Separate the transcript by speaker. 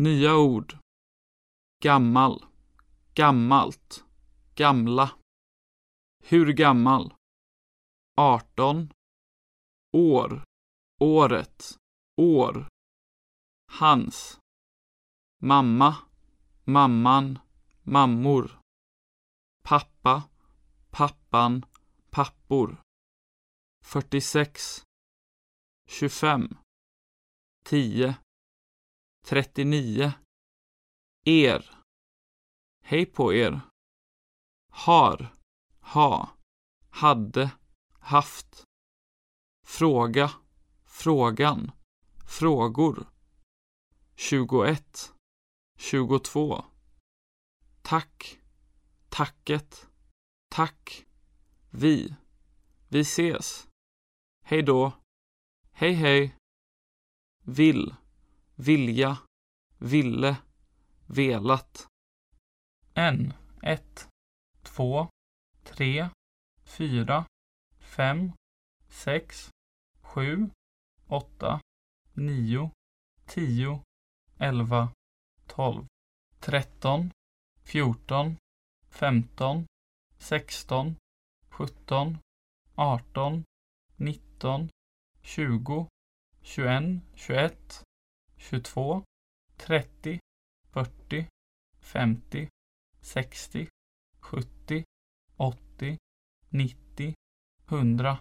Speaker 1: Nya ord. Gammal. Gammalt. Gamla. Hur gammal? 18. År. Året. År. Hans. Mamma. Mamman. Mammor. Pappa. Pappan. Pappor. 46. 25. 10. 39. Er. Hej på er. Har. Ha. Hade. Haft. Fråga. Frågan. Frågor. 21. 22. Tack. Tacket. Tack. Vi. Vi ses. Hej då. Hej hej. Vill. Vilja. Ville. Velat.
Speaker 2: En, ett, två, tre, fyra, fem, sex, sju, åtta, nio, tio, elva, tolv, tretton, fjorton, femton, sexton, sjutton, arton, nitton, tjugo, tjugoen, tjugoett, 22, 30, 40, 50, 60, 70, 80, 90, 100.